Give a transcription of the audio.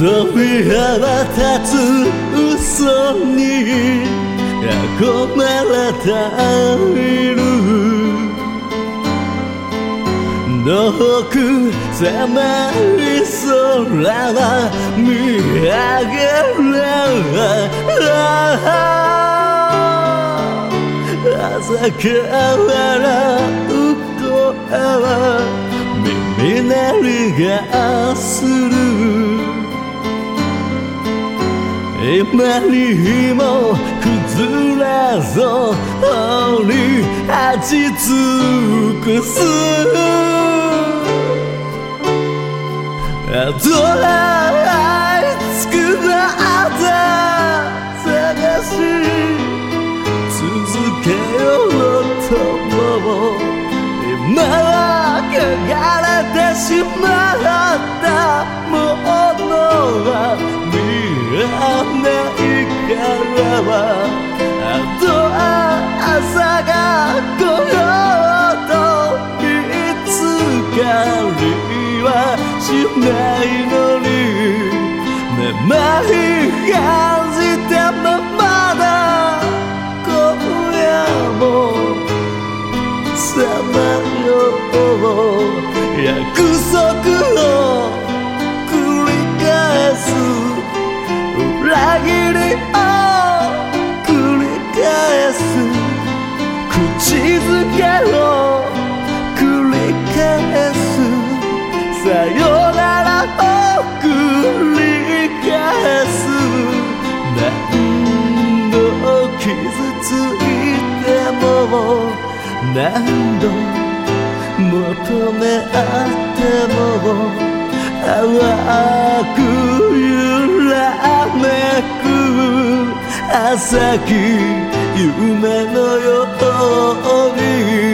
鳥羽立つ嘘に憧れている。遠く狭い空は見上げる。朝からう声は耳鳴りがする。今にも崩れずに立ち尽くすどらいつくなった。探し続けようとも今は汚れてしまった。ものははあとは朝が来ようといつかりはしないのに。めまい感じてもまだ今夜もさまよう約束何度求め合っても淡く揺らめく朝日夢のように